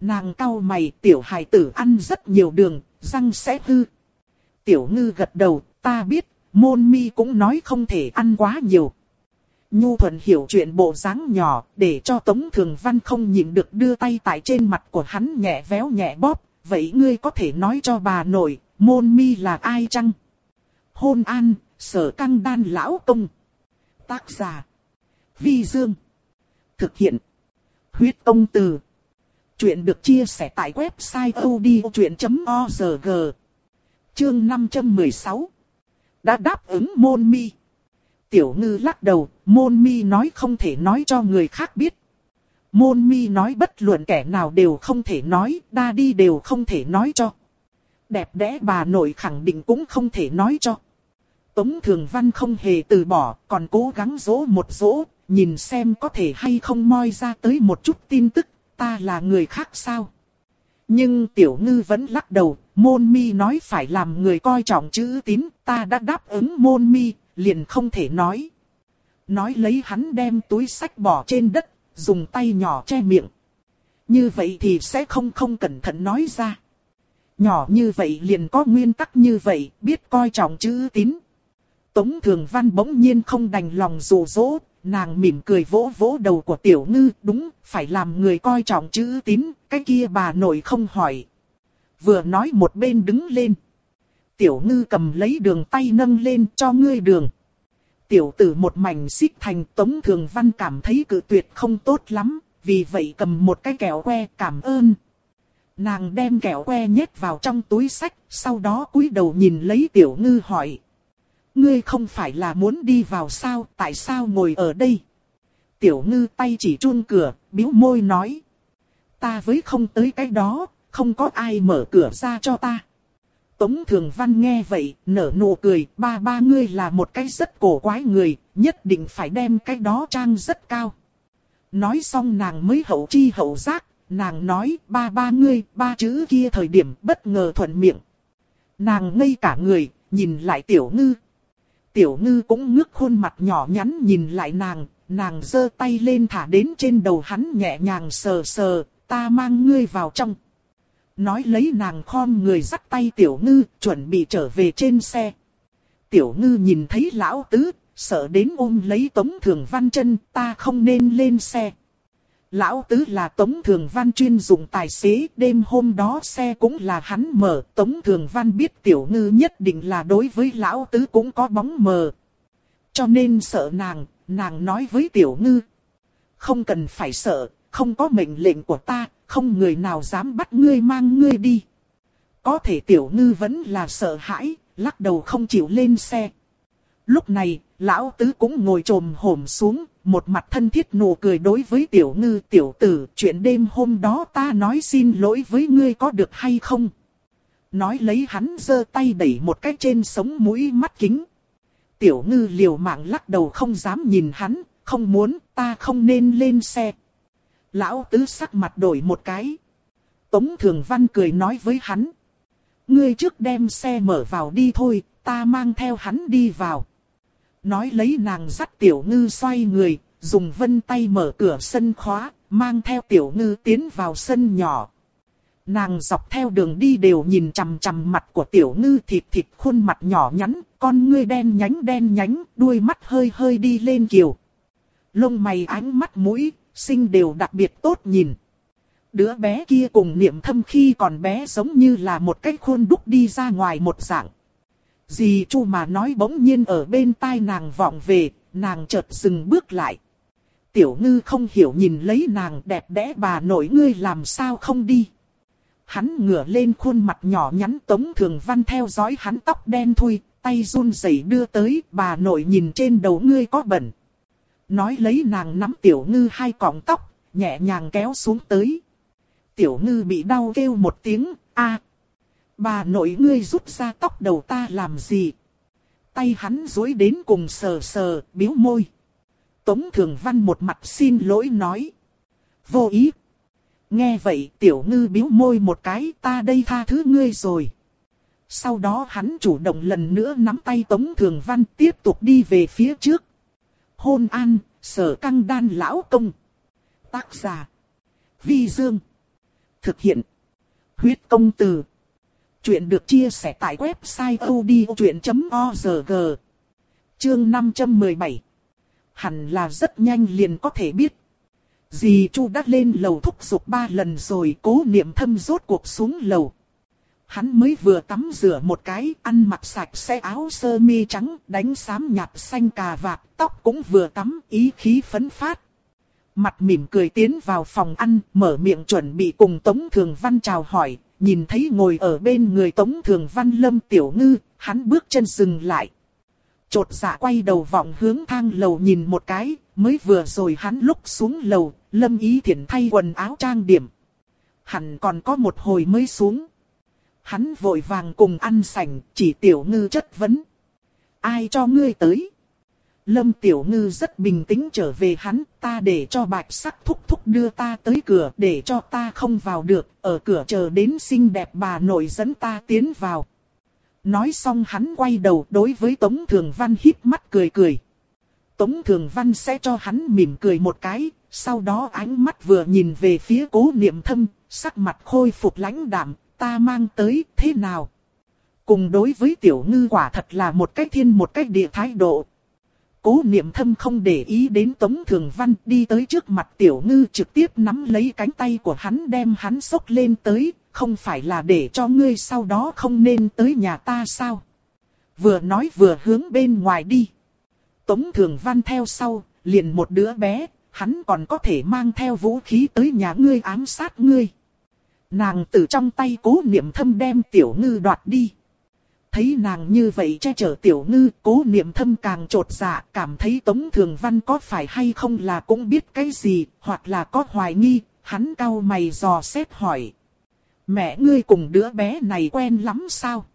Nàng cau mày, tiểu hài tử ăn rất nhiều đường, răng sẽ hư. Tiểu ngư gật đầu, ta biết, môn mi cũng nói không thể ăn quá nhiều. Nhu thuận hiểu chuyện bộ dáng nhỏ, để cho Tống Thường Văn không nhịn được đưa tay tại trên mặt của hắn nhẹ véo nhẹ bóp. Vậy ngươi có thể nói cho bà nội, môn mi là ai chăng? Hôn an, sở căng đan lão công. Tác giả. Vi Dương. Thực hiện. Huyết công từ. Chuyện được chia sẻ tại website odchuyện.org. Chương 516. Đã đáp ứng môn mi. Tiểu ngư lắc đầu, môn mi nói không thể nói cho người khác biết. Môn mi nói bất luận kẻ nào đều không thể nói, đa đi đều không thể nói cho. Đẹp đẽ bà nội khẳng định cũng không thể nói cho. Tống Thường Văn không hề từ bỏ, còn cố gắng dỗ một dỗ, nhìn xem có thể hay không moi ra tới một chút tin tức, ta là người khác sao. Nhưng Tiểu Ngư vẫn lắc đầu, môn mi nói phải làm người coi trọng chữ tín, ta đã đáp ứng môn mi, liền không thể nói. Nói lấy hắn đem túi sách bỏ trên đất, dùng tay nhỏ che miệng. Như vậy thì sẽ không không cẩn thận nói ra. Nhỏ như vậy liền có nguyên tắc như vậy, biết coi trọng chữ tín. Tống Thường Văn bỗng nhiên không đành lòng rủ rỗ, nàng mỉm cười vỗ vỗ đầu của tiểu ngư, đúng, phải làm người coi trọng chữ tín, cái kia bà nội không hỏi. Vừa nói một bên đứng lên. Tiểu ngư cầm lấy đường tay nâng lên cho ngươi đường. Tiểu tử một mảnh xích thành tống thường văn cảm thấy cự tuyệt không tốt lắm. vì vậy cầm một cái kẹo que cảm ơn. Nàng đem kẹo que nhét vào trong túi sách, sau đó cúi đầu nhìn lấy tiểu ngư hỏi. Ngươi không phải là muốn đi vào sao, tại sao ngồi ở đây? Tiểu ngư tay chỉ chun cửa, biếu môi nói. Ta với không tới cái đó, không có ai mở cửa ra cho ta. Tống Thường Văn nghe vậy, nở nụ cười, ba ba ngươi là một cái rất cổ quái người, nhất định phải đem cái đó trang rất cao. Nói xong nàng mới hậu chi hậu giác, nàng nói ba ba ngươi, ba chữ kia thời điểm bất ngờ thuận miệng. Nàng ngây cả người, nhìn lại tiểu ngư. Tiểu ngư cũng ngước khuôn mặt nhỏ nhắn nhìn lại nàng, nàng giơ tay lên thả đến trên đầu hắn nhẹ nhàng sờ sờ, ta mang ngươi vào trong. Nói lấy nàng khom người dắt tay tiểu ngư, chuẩn bị trở về trên xe. Tiểu ngư nhìn thấy lão tứ, sợ đến ôm lấy tống thường văn chân, ta không nên lên xe. Lão tứ là Tống Thường Văn chuyên dụng tài xế, đêm hôm đó xe cũng là hắn mở. Tống Thường Văn biết tiểu ngư nhất định là đối với lão tứ cũng có bóng mờ. Cho nên sợ nàng, nàng nói với tiểu ngư. Không cần phải sợ, không có mệnh lệnh của ta, không người nào dám bắt ngươi mang ngươi đi. Có thể tiểu ngư vẫn là sợ hãi, lắc đầu không chịu lên xe. Lúc này, lão tứ cũng ngồi trồm hổm xuống, một mặt thân thiết nụ cười đối với tiểu ngư tiểu tử, chuyện đêm hôm đó ta nói xin lỗi với ngươi có được hay không? Nói lấy hắn giơ tay đẩy một cái trên sống mũi mắt kính. Tiểu ngư liều mạng lắc đầu không dám nhìn hắn, không muốn, ta không nên lên xe. Lão tứ sắc mặt đổi một cái. Tống Thường Văn cười nói với hắn. Ngươi trước đem xe mở vào đi thôi, ta mang theo hắn đi vào. Nói lấy nàng dắt tiểu ngư xoay người, dùng vân tay mở cửa sân khóa, mang theo tiểu ngư tiến vào sân nhỏ. Nàng dọc theo đường đi đều nhìn chằm chằm mặt của tiểu ngư thịt thịt khuôn mặt nhỏ nhắn, con ngươi đen nhánh đen nhánh, đuôi mắt hơi hơi đi lên kiều. Lông mày ánh mắt mũi, sinh đều đặc biệt tốt nhìn. Đứa bé kia cùng niệm thâm khi còn bé giống như là một cái khuôn đúc đi ra ngoài một dạng. Dì Chu mà nói bỗng nhiên ở bên tai nàng vọng về, nàng chợt dừng bước lại. Tiểu ngư không hiểu nhìn lấy nàng đẹp đẽ bà nội ngươi làm sao không đi. Hắn ngửa lên khuôn mặt nhỏ nhắn tống thường văn theo dõi hắn tóc đen thui, tay run rẩy đưa tới bà nội nhìn trên đầu ngươi có bẩn. Nói lấy nàng nắm tiểu ngư hai cọng tóc, nhẹ nhàng kéo xuống tới. Tiểu ngư bị đau kêu một tiếng, a Bà nội ngươi rút ra tóc đầu ta làm gì? Tay hắn dối đến cùng sờ sờ, biếu môi. Tống Thường Văn một mặt xin lỗi nói. Vô ý. Nghe vậy tiểu ngư biếu môi một cái ta đây tha thứ ngươi rồi. Sau đó hắn chủ động lần nữa nắm tay Tống Thường Văn tiếp tục đi về phía trước. Hôn an, sở căng đan lão công. Tác giả. Vi Dương. Thực hiện. Huyết công từ. Chuyện được chia sẻ tại website odchuyện.org. Chương 517. Hẳn là rất nhanh liền có thể biết. Dì Chu đã lên lầu thúc giục ba lần rồi cố niệm thâm rốt cuộc xuống lầu. Hắn mới vừa tắm rửa một cái, ăn mặc sạch xe áo sơ mi trắng, đánh xám nhạt xanh cà vạt, tóc cũng vừa tắm, ý khí phấn phát. Mặt mỉm cười tiến vào phòng ăn, mở miệng chuẩn bị cùng Tống Thường Văn chào hỏi, nhìn thấy ngồi ở bên người Tống Thường Văn Lâm Tiểu Ngư, hắn bước chân dừng lại. Chột dạ quay đầu vọng hướng thang lầu nhìn một cái, mới vừa rồi hắn lúc xuống lầu, Lâm Ý Thiển thay quần áo trang điểm. Hẳn còn có một hồi mới xuống. Hắn vội vàng cùng ăn sành chỉ Tiểu Ngư chất vấn. Ai cho ngươi tới? Lâm Tiểu Ngư rất bình tĩnh trở về hắn, ta để cho bạch sắc thúc thúc đưa ta tới cửa để cho ta không vào được, ở cửa chờ đến xinh đẹp bà nội dẫn ta tiến vào. Nói xong hắn quay đầu đối với Tống Thường Văn híp mắt cười cười. Tống Thường Văn sẽ cho hắn mỉm cười một cái, sau đó ánh mắt vừa nhìn về phía cố niệm thâm, sắc mặt khôi phục lãnh đạm, ta mang tới thế nào? Cùng đối với tiểu ngư quả thật là một cách thiên một cách địa thái độ, Cố niệm thâm không để ý đến Tống Thường Văn đi tới trước mặt tiểu ngư trực tiếp nắm lấy cánh tay của hắn đem hắn sốc lên tới, không phải là để cho ngươi sau đó không nên tới nhà ta sao. Vừa nói vừa hướng bên ngoài đi. Tống Thường Văn theo sau, liền một đứa bé, hắn còn có thể mang theo vũ khí tới nhà ngươi ám sát ngươi. Nàng từ trong tay cố niệm thâm đem tiểu ngư đoạt đi. Thấy nàng như vậy che chở tiểu ngư, cố niệm thâm càng trột dạ, cảm thấy Tống Thường Văn có phải hay không là cũng biết cái gì, hoặc là có hoài nghi, hắn cau mày dò xét hỏi. Mẹ ngươi cùng đứa bé này quen lắm sao?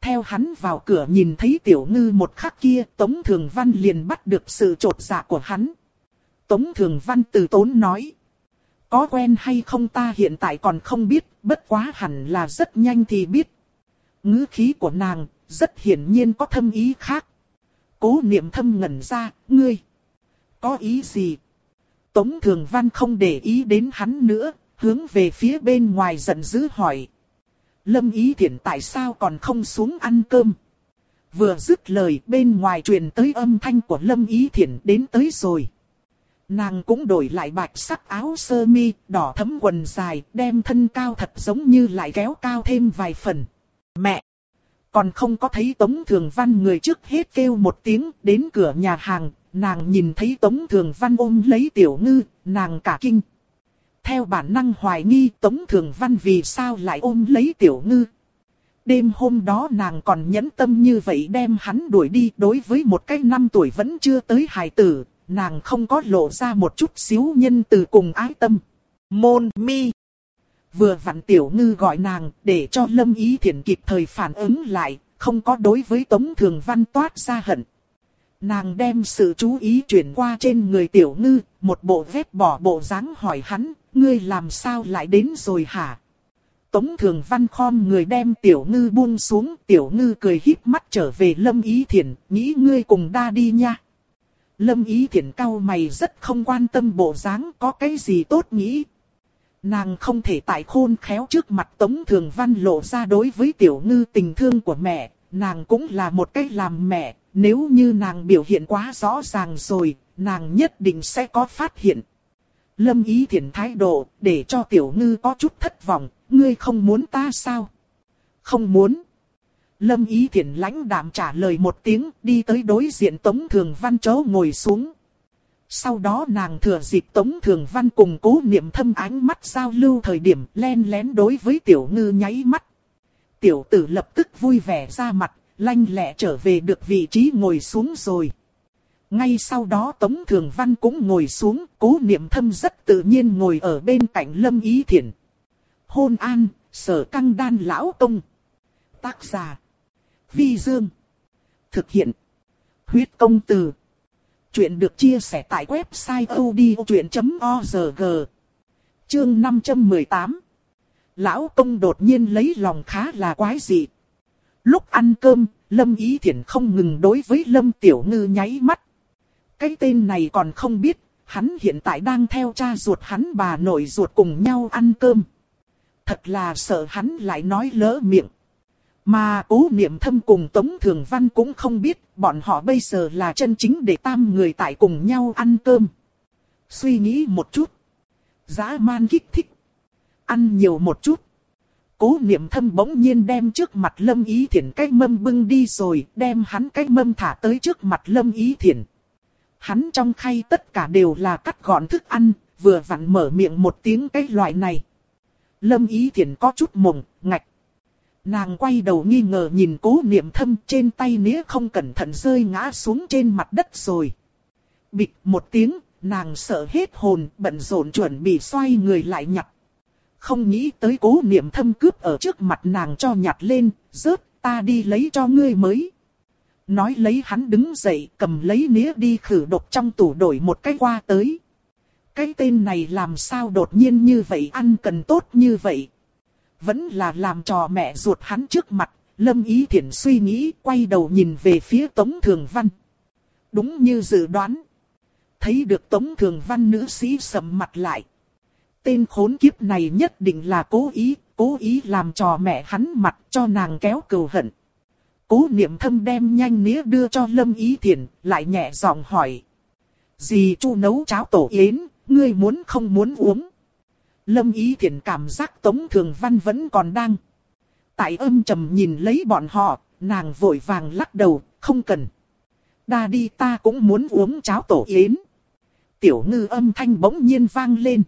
Theo hắn vào cửa nhìn thấy tiểu ngư một khắc kia, Tống Thường Văn liền bắt được sự trột dạ của hắn. Tống Thường Văn từ tốn nói. Có quen hay không ta hiện tại còn không biết, bất quá hẳn là rất nhanh thì biết. ngữ khí của nàng, rất hiển nhiên có thâm ý khác. Cố niệm thâm ngẩn ra, ngươi. Có ý gì? Tống Thường Văn không để ý đến hắn nữa, hướng về phía bên ngoài giận dữ hỏi. Lâm Ý Thiển tại sao còn không xuống ăn cơm? Vừa dứt lời bên ngoài truyền tới âm thanh của Lâm Ý Thiển đến tới rồi. Nàng cũng đổi lại bạch sắc áo sơ mi, đỏ thấm quần dài, đem thân cao thật giống như lại kéo cao thêm vài phần. Mẹ! Còn không có thấy Tống Thường Văn người trước hết kêu một tiếng đến cửa nhà hàng, nàng nhìn thấy Tống Thường Văn ôm lấy tiểu ngư, nàng cả kinh. Theo bản năng hoài nghi Tống Thường Văn vì sao lại ôm lấy tiểu ngư. Đêm hôm đó nàng còn nhẫn tâm như vậy đem hắn đuổi đi đối với một cái năm tuổi vẫn chưa tới hài tử, nàng không có lộ ra một chút xíu nhân từ cùng ái tâm. Môn mi. Vừa vặn tiểu ngư gọi nàng để cho lâm ý thiện kịp thời phản ứng lại, không có đối với tống thường văn toát ra hận. Nàng đem sự chú ý chuyển qua trên người tiểu ngư, một bộ vết bỏ bộ dáng hỏi hắn, ngươi làm sao lại đến rồi hả? Tống thường văn khom người đem tiểu ngư buông xuống, tiểu ngư cười híp mắt trở về lâm ý thiện, nghĩ ngươi cùng đa đi nha. Lâm ý thiện cao mày rất không quan tâm bộ dáng có cái gì tốt nghĩ. Nàng không thể tại khôn khéo trước mặt Tống Thường Văn lộ ra đối với tiểu ngư tình thương của mẹ, nàng cũng là một cách làm mẹ, nếu như nàng biểu hiện quá rõ ràng rồi, nàng nhất định sẽ có phát hiện. Lâm ý thiện thái độ, để cho tiểu ngư có chút thất vọng, ngươi không muốn ta sao? Không muốn. Lâm ý Thiển lãnh đạm trả lời một tiếng, đi tới đối diện Tống Thường Văn chỗ ngồi xuống. Sau đó nàng thừa dịp Tống Thường Văn cùng cố niệm thâm ánh mắt giao lưu thời điểm len lén đối với tiểu ngư nháy mắt. Tiểu tử lập tức vui vẻ ra mặt, lanh lẹ trở về được vị trí ngồi xuống rồi. Ngay sau đó Tống Thường Văn cũng ngồi xuống, cố niệm thâm rất tự nhiên ngồi ở bên cạnh Lâm Ý Thiển. Hôn an, sở căng đan lão công. Tác giả. Vi Dương. Thực hiện. Huyết công từ. Chuyện được chia sẻ tại website odchuyện.org. Chương 518. Lão công đột nhiên lấy lòng khá là quái dị. Lúc ăn cơm, Lâm Ý Thiển không ngừng đối với Lâm Tiểu Ngư nháy mắt. Cái tên này còn không biết, hắn hiện tại đang theo cha ruột hắn bà nội ruột cùng nhau ăn cơm. Thật là sợ hắn lại nói lỡ miệng. Mà cố niệm thâm cùng Tống Thường Văn cũng không biết, bọn họ bây giờ là chân chính để tam người tại cùng nhau ăn cơm. Suy nghĩ một chút. Giá man kích thích. Ăn nhiều một chút. Cố niệm thâm bỗng nhiên đem trước mặt Lâm Ý Thiển cái mâm bưng đi rồi, đem hắn cái mâm thả tới trước mặt Lâm Ý Thiển. Hắn trong khay tất cả đều là cắt gọn thức ăn, vừa vặn mở miệng một tiếng cái loại này. Lâm Ý Thiển có chút mộng, ngạch. Nàng quay đầu nghi ngờ nhìn cố niệm thâm trên tay nĩa không cẩn thận rơi ngã xuống trên mặt đất rồi. Bịch một tiếng, nàng sợ hết hồn, bận rộn chuẩn bị xoay người lại nhặt. Không nghĩ tới cố niệm thâm cướp ở trước mặt nàng cho nhặt lên, rớt, ta đi lấy cho ngươi mới. Nói lấy hắn đứng dậy cầm lấy nĩa đi khử độc trong tủ đổi một cái qua tới. Cái tên này làm sao đột nhiên như vậy ăn cần tốt như vậy. Vẫn là làm trò mẹ ruột hắn trước mặt, Lâm Ý Thiển suy nghĩ quay đầu nhìn về phía Tống Thường Văn. Đúng như dự đoán. Thấy được Tống Thường Văn nữ sĩ sầm mặt lại. Tên khốn kiếp này nhất định là cố ý, cố ý làm trò mẹ hắn mặt cho nàng kéo cừu hận. Cố niệm thâm đem nhanh nĩa đưa cho Lâm Ý Thiển, lại nhẹ giọng hỏi. Dì chu nấu cháo tổ yến, ngươi muốn không muốn uống? Lâm Ý Thiển cảm giác Tống Thường Văn vẫn còn đang. Tại âm trầm nhìn lấy bọn họ, nàng vội vàng lắc đầu, không cần. Đa đi ta cũng muốn uống cháo tổ yến. tiểu ngư âm thanh bỗng nhiên vang lên.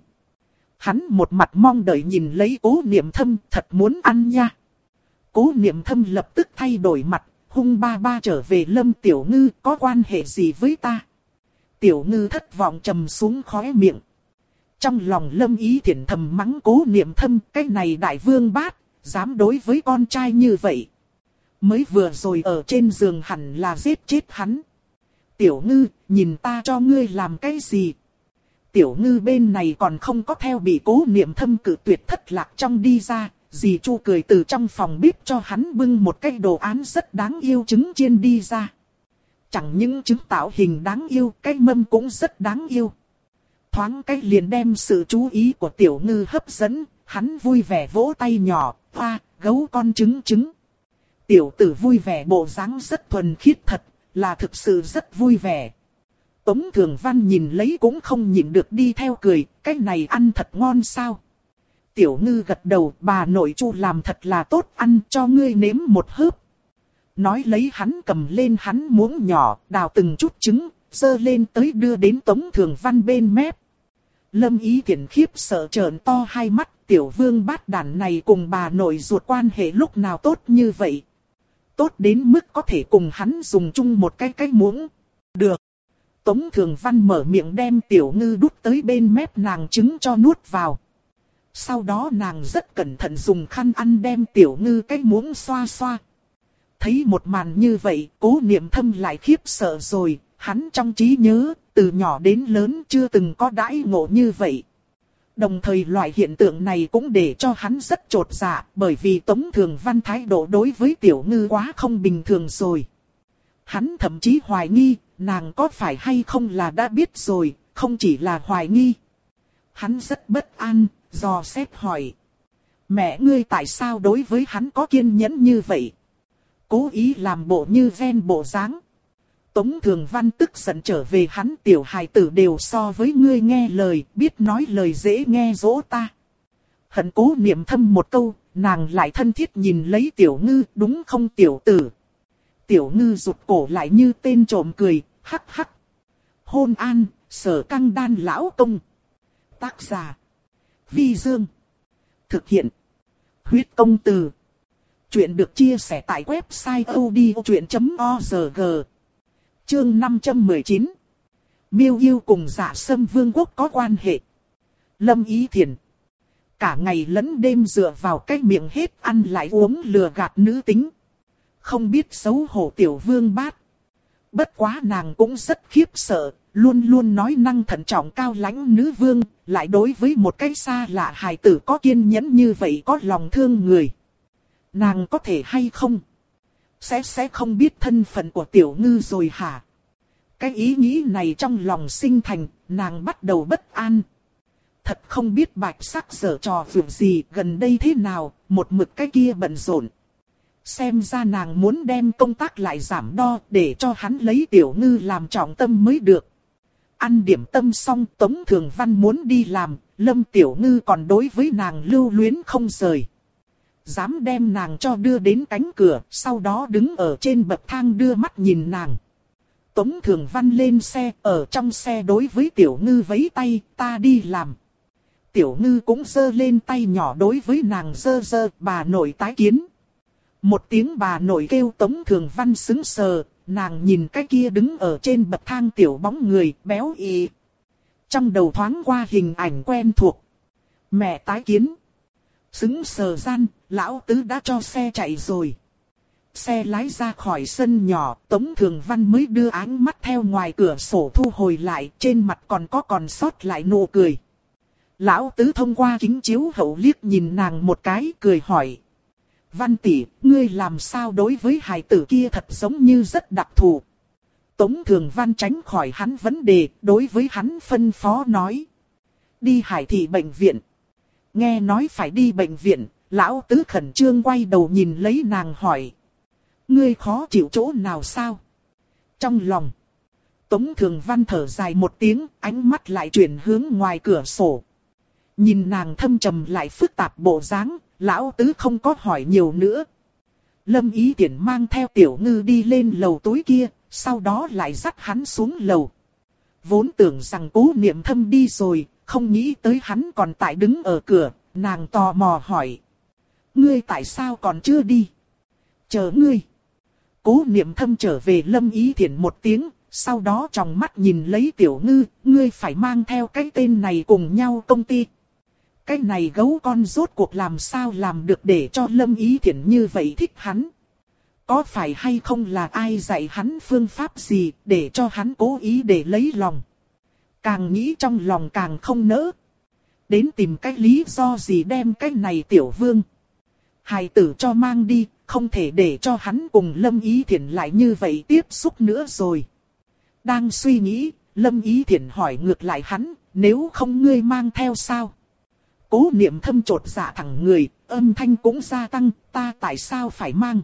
Hắn một mặt mong đợi nhìn lấy cố niệm thâm thật muốn ăn nha. Cố niệm thâm lập tức thay đổi mặt, hung ba ba trở về lâm tiểu ngư có quan hệ gì với ta. Tiểu ngư thất vọng trầm xuống khóe miệng. Trong lòng lâm ý thiện thầm mắng cố niệm thâm cái này đại vương bát, dám đối với con trai như vậy. Mới vừa rồi ở trên giường hẳn là giết chết hắn. Tiểu ngư, nhìn ta cho ngươi làm cái gì? Tiểu ngư bên này còn không có theo bị cố niệm thâm cử tuyệt thất lạc trong đi ra, dì Chu cười từ trong phòng bếp cho hắn bưng một cái đồ án rất đáng yêu trứng chiên đi ra. Chẳng những trứng tạo hình đáng yêu, cái mâm cũng rất đáng yêu. Thoáng cái liền đem sự chú ý của tiểu ngư hấp dẫn, hắn vui vẻ vỗ tay nhỏ, hoa, gấu con trứng trứng. Tiểu tử vui vẻ bộ dáng rất thuần khiết thật, là thực sự rất vui vẻ. Tống Thường Văn nhìn lấy cũng không nhịn được đi theo cười, cái này ăn thật ngon sao. Tiểu ngư gật đầu, bà nội chu làm thật là tốt ăn cho ngươi nếm một hớp. Nói lấy hắn cầm lên hắn muỗng nhỏ, đào từng chút trứng, dơ lên tới đưa đến Tống Thường Văn bên mép. Lâm ý Thiển khiếp sợ trợn to hai mắt, tiểu vương bát đàn này cùng bà nội ruột quan hệ lúc nào tốt như vậy. Tốt đến mức có thể cùng hắn dùng chung một cái cái muỗng. Được. Tống Thường Văn mở miệng đem tiểu ngư đút tới bên mép nàng trứng cho nuốt vào. Sau đó nàng rất cẩn thận dùng khăn ăn đem tiểu ngư cái muỗng xoa xoa. Thấy một màn như vậy, cố niệm thâm lại khiếp sợ rồi, hắn trong trí nhớ, từ nhỏ đến lớn chưa từng có đãi ngộ như vậy. Đồng thời loại hiện tượng này cũng để cho hắn rất trột dạ, bởi vì Tống Thường Văn thái độ đối với Tiểu Ngư quá không bình thường rồi. Hắn thậm chí hoài nghi, nàng có phải hay không là đã biết rồi, không chỉ là hoài nghi. Hắn rất bất an, do xét hỏi. Mẹ ngươi tại sao đối với hắn có kiên nhẫn như vậy? Cố ý làm bộ như ven bộ dáng. Tống Thường Văn tức giận trở về hắn tiểu hài tử đều so với ngươi nghe lời, biết nói lời dễ nghe dỗ ta. Hận cố niệm thâm một câu, nàng lại thân thiết nhìn lấy tiểu ngư, đúng không tiểu tử. Tiểu ngư rụt cổ lại như tên trộm cười, hắc hắc. Hôn an, sở căng đan lão công. Tác giả. Vi Dương. Thực hiện. Huyết công từ. Chuyện được chia sẻ tại website odchuyện.org. Chương 519. Miêu yêu cùng giả sâm vương quốc có quan hệ. Lâm Ý Thiền. Cả ngày lẫn đêm dựa vào cái miệng hết ăn lại uống lừa gạt nữ tính. Không biết xấu hổ tiểu vương bát. Bất quá nàng cũng rất khiếp sợ, luôn luôn nói năng thận trọng cao lãnh nữ vương, lại đối với một cái xa lạ hài tử có kiên nhẫn như vậy có lòng thương người. Nàng có thể hay không? Sẽ sẽ không biết thân phận của tiểu ngư rồi hả? Cái ý nghĩ này trong lòng sinh thành, nàng bắt đầu bất an. Thật không biết bạch sắc dở trò vượt gì gần đây thế nào, một mực cái kia bận rộn. Xem ra nàng muốn đem công tác lại giảm đo để cho hắn lấy tiểu ngư làm trọng tâm mới được. Ăn điểm tâm xong Tống Thường Văn muốn đi làm, Lâm Tiểu Ngư còn đối với nàng lưu luyến không rời. Dám đem nàng cho đưa đến cánh cửa, sau đó đứng ở trên bậc thang đưa mắt nhìn nàng. Tống Thường Văn lên xe, ở trong xe đối với Tiểu Ngư vẫy tay, ta đi làm. Tiểu Ngư cũng giơ lên tay nhỏ đối với nàng giơ giơ, bà nội tái kiến. Một tiếng bà nội kêu Tống Thường Văn xứng sờ, nàng nhìn cái kia đứng ở trên bậc thang tiểu bóng người, béo y. Trong đầu thoáng qua hình ảnh quen thuộc. Mẹ tái kiến. Xứng sờ gian, lão tứ đã cho xe chạy rồi. Xe lái ra khỏi sân nhỏ, Tống Thường Văn mới đưa ánh mắt theo ngoài cửa sổ thu hồi lại, trên mặt còn có còn sót lại nụ cười. Lão tứ thông qua kính chiếu hậu liếc nhìn nàng một cái, cười hỏi. Văn tỷ, ngươi làm sao đối với hài tử kia thật giống như rất đặc thù. Tống Thường Văn tránh khỏi hắn vấn đề, đối với hắn phân phó nói. Đi hải thị bệnh viện. Nghe nói phải đi bệnh viện, lão tứ khẩn trương quay đầu nhìn lấy nàng hỏi. Ngươi khó chịu chỗ nào sao? Trong lòng. Tống Thường Văn thở dài một tiếng, ánh mắt lại chuyển hướng ngoài cửa sổ. Nhìn nàng thâm trầm lại phức tạp bộ dáng, lão tứ không có hỏi nhiều nữa. Lâm ý tiện mang theo tiểu ngư đi lên lầu tối kia, sau đó lại dắt hắn xuống lầu. vốn tưởng rằng cố niệm thâm đi rồi, không nghĩ tới hắn còn tại đứng ở cửa, nàng tò mò hỏi. Ngươi tại sao còn chưa đi? Chờ ngươi. Cố niệm thâm trở về lâm ý thiện một tiếng, sau đó trong mắt nhìn lấy tiểu ngư, ngươi phải mang theo cái tên này cùng nhau công ty. Cái này gấu con rốt cuộc làm sao làm được để cho lâm ý thiện như vậy thích hắn. Có phải hay không là ai dạy hắn phương pháp gì để cho hắn cố ý để lấy lòng. Càng nghĩ trong lòng càng không nỡ. Đến tìm cái lý do gì đem cái này tiểu vương. Hài tử cho mang đi, không thể để cho hắn cùng Lâm Ý Thiển lại như vậy tiếp xúc nữa rồi. Đang suy nghĩ, Lâm Ý Thiển hỏi ngược lại hắn, nếu không ngươi mang theo sao? Cố niệm thâm trột dạ thẳng người, âm thanh cũng gia tăng, ta tại sao phải mang?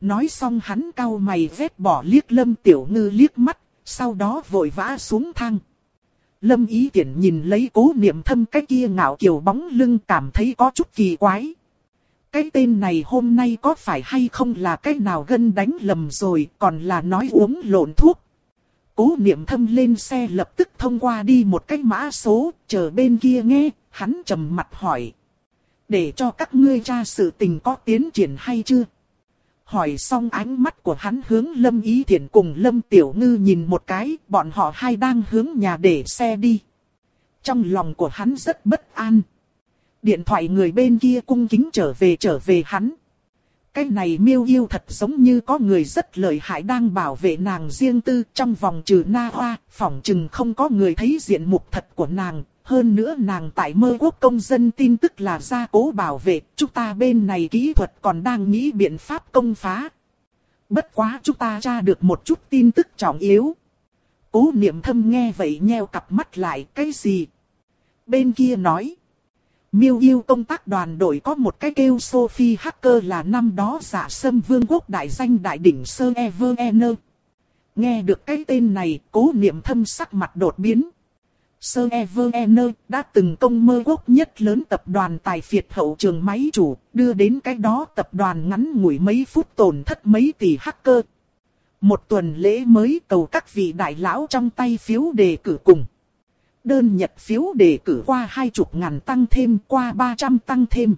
Nói xong hắn cau mày vết bỏ liếc Lâm Tiểu Ngư liếc mắt, sau đó vội vã xuống thang. Lâm Ý Tiễn nhìn lấy cố niệm thâm cái kia ngạo kiều bóng lưng cảm thấy có chút kỳ quái. Cái tên này hôm nay có phải hay không là cái nào gân đánh lầm rồi còn là nói uống lộn thuốc. Cố niệm thâm lên xe lập tức thông qua đi một cái mã số, chờ bên kia nghe, hắn trầm mặt hỏi. Để cho các ngươi tra sự tình có tiến triển hay chưa? Hỏi xong ánh mắt của hắn hướng Lâm Ý Thiển cùng Lâm Tiểu Ngư nhìn một cái, bọn họ hai đang hướng nhà để xe đi. Trong lòng của hắn rất bất an. Điện thoại người bên kia cung kính trở về trở về hắn. Cái này miêu yêu thật giống như có người rất lợi hại đang bảo vệ nàng riêng tư trong vòng trừ na hoa, phỏng chừng không có người thấy diện mục thật của nàng. Hơn nữa nàng tại mơ quốc công dân tin tức là gia cố bảo vệ, chúng ta bên này kỹ thuật còn đang nghĩ biện pháp công phá. Bất quá chúng ta tra được một chút tin tức trọng yếu. Cố niệm thâm nghe vậy nheo cặp mắt lại, cái gì? Bên kia nói. Miêu yêu công tác đoàn đội có một cái kêu Sophie Hacker là năm đó giả sâm vương quốc đại danh đại đỉnh Sơ Everener. Nghe được cái tên này, cố niệm thâm sắc mặt đột biến. Sơ Everener đã từng công mơ quốc nhất lớn tập đoàn tài phiệt hậu trường máy chủ, đưa đến cái đó tập đoàn ngắn ngủi mấy phút tổn thất mấy tỷ hacker. Một tuần lễ mới cầu các vị đại lão trong tay phiếu đề cử cùng. Đơn nhật phiếu đề cử qua hai chục ngàn tăng thêm qua 300 tăng thêm.